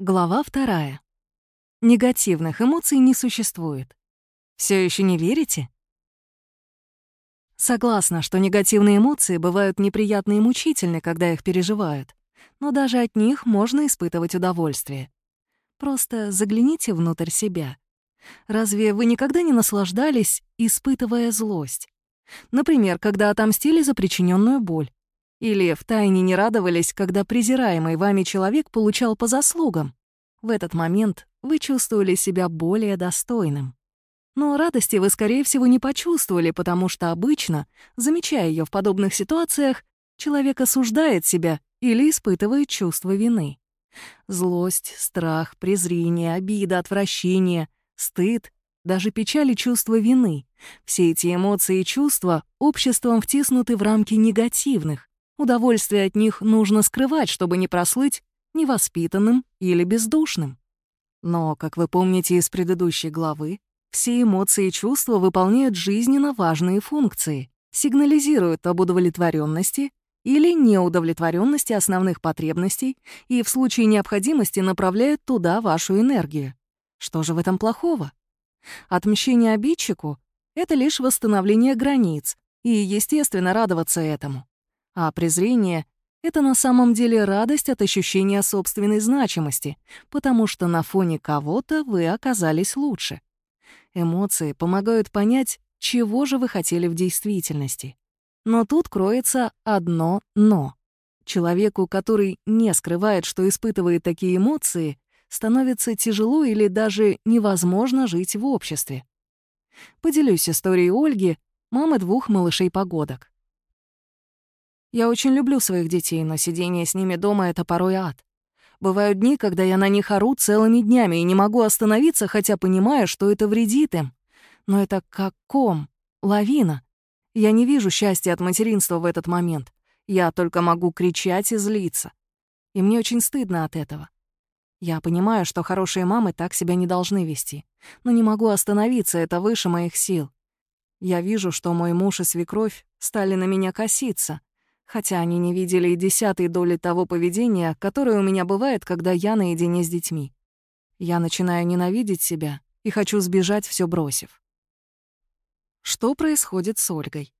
Глава вторая. Негативных эмоций не существует. Все еще не верите? Согласна, что негативные эмоции бывают неприятны и мучительны, когда их переживают, но даже от них можно испытывать удовольствие. Просто загляните внутрь себя. Разве вы никогда не наслаждались, испытывая злость? Например, когда отомстили за причиненную боль. Или втайне не радовались, когда презираемый вами человек получал по заслугам. В этот момент вы чувствовали себя более достойным. Но радости вы, скорее всего, не почувствовали, потому что обычно, замечая ее в подобных ситуациях, человек осуждает себя или испытывает чувство вины. Злость, страх, презрение, обида, отвращение, стыд, даже печаль и чувство вины — все эти эмоции и чувства обществом втиснуты в рамки негативных, Удовольствие от них нужно скрывать, чтобы не прослыть невоспитанным или бездушным. Но, как вы помните из предыдущей главы, все эмоции и чувства выполняют жизненно важные функции, сигнализируют об удовлетворенности или неудовлетворенности основных потребностей и в случае необходимости направляют туда вашу энергию. Что же в этом плохого? Отмщение обидчику — это лишь восстановление границ, и, естественно, радоваться этому. А презрение — это на самом деле радость от ощущения собственной значимости, потому что на фоне кого-то вы оказались лучше. Эмоции помогают понять, чего же вы хотели в действительности. Но тут кроется одно «но». Человеку, который не скрывает, что испытывает такие эмоции, становится тяжело или даже невозможно жить в обществе. Поделюсь историей Ольги, мамы двух малышей-погодок. Я очень люблю своих детей, но сидение с ними дома — это порой ад. Бывают дни, когда я на них ору целыми днями и не могу остановиться, хотя понимаю, что это вредит им. Но это как ком, лавина. Я не вижу счастья от материнства в этот момент. Я только могу кричать и злиться. И мне очень стыдно от этого. Я понимаю, что хорошие мамы так себя не должны вести. Но не могу остановиться, это выше моих сил. Я вижу, что мой муж и свекровь стали на меня коситься — хотя они не видели и десятой доли того поведения, которое у меня бывает, когда я наедине с детьми. Я начинаю ненавидеть себя и хочу сбежать, все бросив. Что происходит с Ольгой?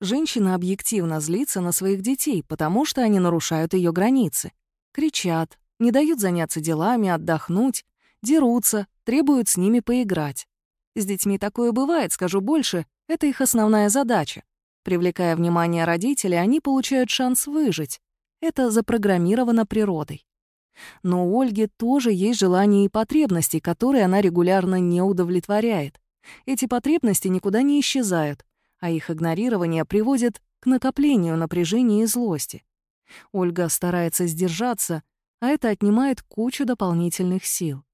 Женщина объективно злится на своих детей, потому что они нарушают ее границы. Кричат, не дают заняться делами, отдохнуть, дерутся, требуют с ними поиграть. С детьми такое бывает, скажу больше, это их основная задача. Привлекая внимание родителей, они получают шанс выжить. Это запрограммировано природой. Но у Ольги тоже есть желания и потребности, которые она регулярно не удовлетворяет. Эти потребности никуда не исчезают, а их игнорирование приводит к накоплению напряжения и злости. Ольга старается сдержаться, а это отнимает кучу дополнительных сил.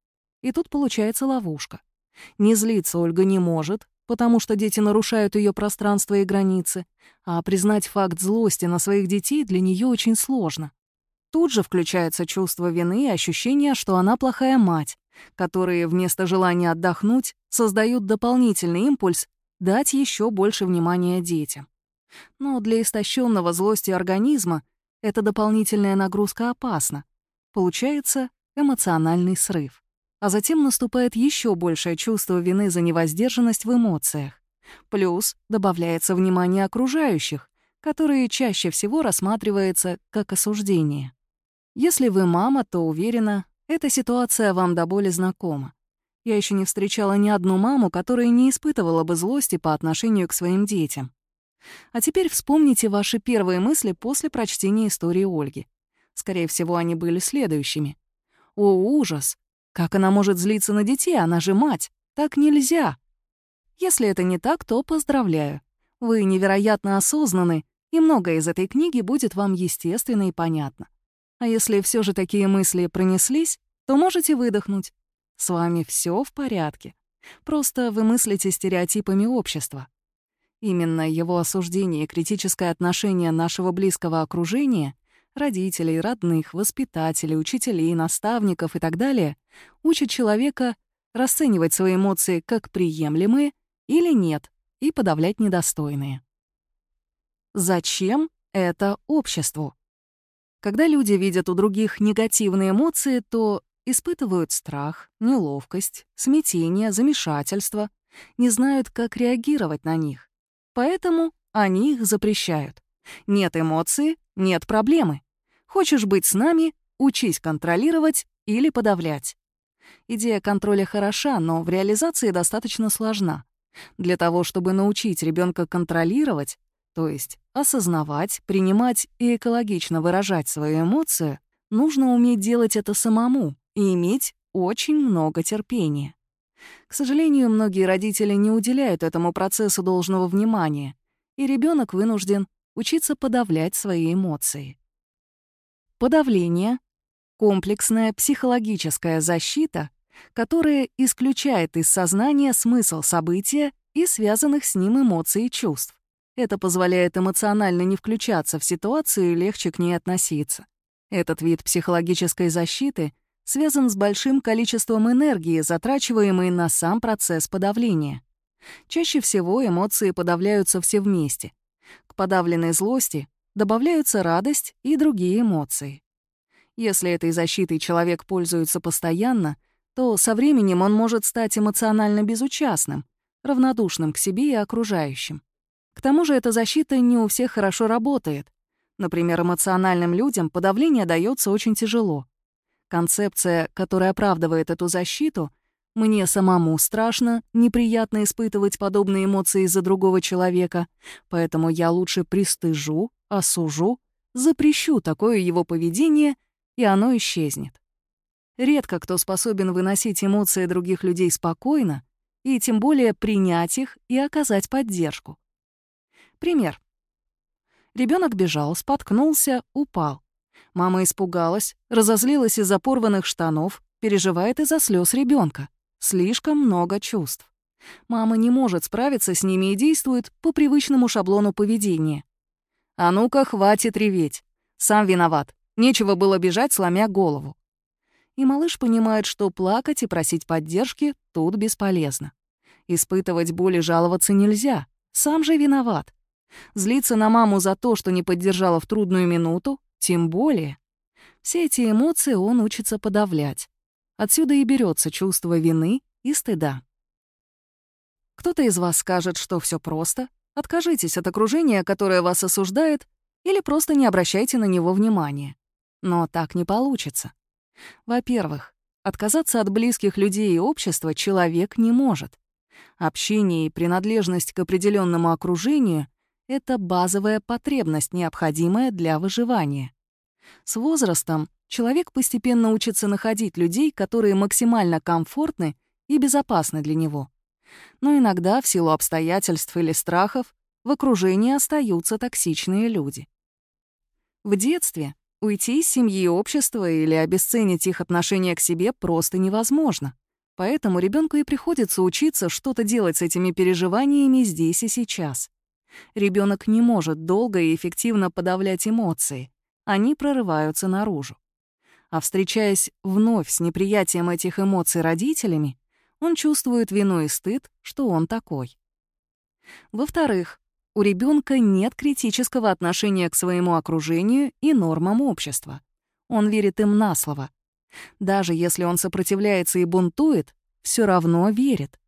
И тут получается ловушка. Не злиться Ольга не может, потому что дети нарушают ее пространство и границы, а признать факт злости на своих детей для нее очень сложно. Тут же включается чувство вины и ощущение, что она плохая мать, которые вместо желания отдохнуть создают дополнительный импульс дать еще больше внимания детям. Но для истощенного злостью организма эта дополнительная нагрузка опасна. Получается эмоциональный срыв а затем наступает еще большее чувство вины за невоздержанность в эмоциях. Плюс добавляется внимание окружающих, которые чаще всего рассматривается как осуждение. Если вы мама, то уверена, эта ситуация вам до боли знакома. Я еще не встречала ни одну маму, которая не испытывала бы злости по отношению к своим детям. А теперь вспомните ваши первые мысли после прочтения истории Ольги. Скорее всего, они были следующими. «О, ужас! Как она может злиться на детей? Она же мать. Так нельзя. Если это не так, то поздравляю. Вы невероятно осознаны, и многое из этой книги будет вам естественно и понятно. А если все же такие мысли пронеслись, то можете выдохнуть. С вами все в порядке. Просто вы мыслите стереотипами общества. Именно его осуждение и критическое отношение нашего близкого окружения родителей, родных, воспитателей, учителей, наставников и так далее, учат человека расценивать свои эмоции как приемлемые или нет и подавлять недостойные. Зачем это обществу? Когда люди видят у других негативные эмоции, то испытывают страх, неловкость, смятение, замешательство, не знают, как реагировать на них. Поэтому они их запрещают. Нет эмоции — нет проблемы. Хочешь быть с нами — учись контролировать или подавлять. Идея контроля хороша, но в реализации достаточно сложна. Для того, чтобы научить ребенка контролировать, то есть осознавать, принимать и экологично выражать свою эмоцию, нужно уметь делать это самому и иметь очень много терпения. К сожалению, многие родители не уделяют этому процессу должного внимания, и ребенок вынужден учиться подавлять свои эмоции. Подавление — комплексная психологическая защита, которая исключает из сознания смысл события и связанных с ним эмоций и чувств. Это позволяет эмоционально не включаться в ситуацию и легче к ней относиться. Этот вид психологической защиты связан с большим количеством энергии, затрачиваемой на сам процесс подавления. Чаще всего эмоции подавляются все вместе. К подавленной злости добавляются радость и другие эмоции. Если этой защитой человек пользуется постоянно, то со временем он может стать эмоционально безучастным, равнодушным к себе и окружающим. К тому же эта защита не у всех хорошо работает. Например, эмоциональным людям подавление дается очень тяжело. Концепция, которая оправдывает эту защиту «мне самому страшно, неприятно испытывать подобные эмоции из-за другого человека, поэтому я лучше пристыжу, осужу, запрещу такое его поведение, и оно исчезнет». Редко кто способен выносить эмоции других людей спокойно и тем более принять их и оказать поддержку. Пример. Ребенок бежал, споткнулся, упал. Мама испугалась, разозлилась из-за порванных штанов, переживает из-за слез ребенка. Слишком много чувств. Мама не может справиться с ними и действует по привычному шаблону поведения. «А ну-ка, хватит реветь. Сам виноват. Нечего было бежать, сломя голову». И малыш понимает, что плакать и просить поддержки тут бесполезно. Испытывать боль и жаловаться нельзя. Сам же виноват. Злиться на маму за то, что не поддержала в трудную минуту, тем более. Все эти эмоции он учится подавлять. Отсюда и берется чувство вины и стыда. Кто-то из вас скажет, что все просто. Откажитесь от окружения, которое вас осуждает, или просто не обращайте на него внимания. Но так не получится. Во-первых, отказаться от близких людей и общества человек не может. Общение и принадлежность к определенному окружению это базовая потребность, необходимая для выживания. С возрастом человек постепенно учится находить людей, которые максимально комфортны и безопасны для него. Но иногда, в силу обстоятельств или страхов, в окружении остаются токсичные люди. В детстве уйти из семьи и общества или обесценить их отношение к себе просто невозможно. Поэтому ребенку и приходится учиться что-то делать с этими переживаниями здесь и сейчас. Ребенок не может долго и эффективно подавлять эмоции. Они прорываются наружу. А встречаясь вновь с неприятием этих эмоций родителями, он чувствует вину и стыд, что он такой. Во-вторых, у ребенка нет критического отношения к своему окружению и нормам общества. Он верит им на слово. Даже если он сопротивляется и бунтует, все равно верит.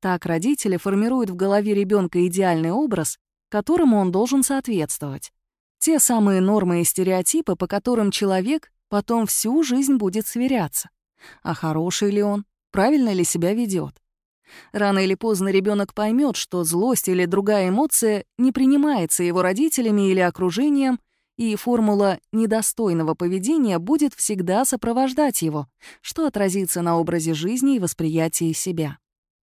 Так родители формируют в голове ребенка идеальный образ, которому он должен соответствовать. Те самые нормы и стереотипы, по которым человек потом всю жизнь будет сверяться. А хороший ли он, правильно ли себя ведет. Рано или поздно ребенок поймет, что злость или другая эмоция не принимается его родителями или окружением, и формула недостойного поведения будет всегда сопровождать его, что отразится на образе жизни и восприятии себя.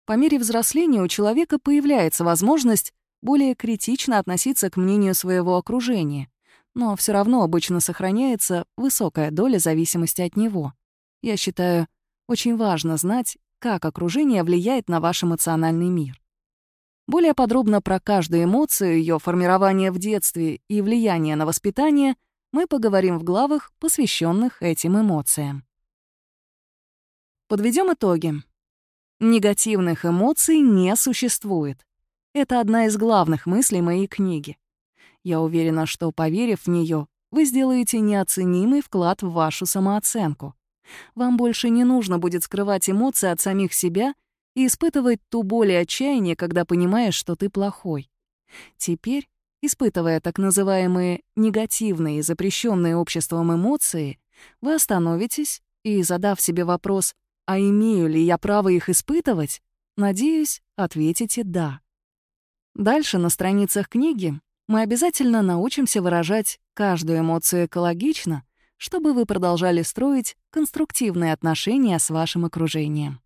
По мере взросления у человека появляется возможность более критично относиться к мнению своего окружения, но все равно обычно сохраняется высокая доля зависимости от него. Я считаю, очень важно знать, как окружение влияет на ваш эмоциональный мир. Более подробно про каждую эмоцию, ее формирование в детстве и влияние на воспитание мы поговорим в главах, посвященных этим эмоциям. Подведем итоги. Негативных эмоций не существует. Это одна из главных мыслей моей книги. Я уверена, что, поверив в нее, вы сделаете неоценимый вклад в вашу самооценку. Вам больше не нужно будет скрывать эмоции от самих себя и испытывать ту боль и отчаяние, когда понимаешь, что ты плохой. Теперь, испытывая так называемые негативные, запрещенные обществом эмоции, вы остановитесь и, задав себе вопрос «А имею ли я право их испытывать?», надеюсь, ответите «да». Дальше на страницах книги мы обязательно научимся выражать каждую эмоцию экологично, чтобы вы продолжали строить конструктивные отношения с вашим окружением.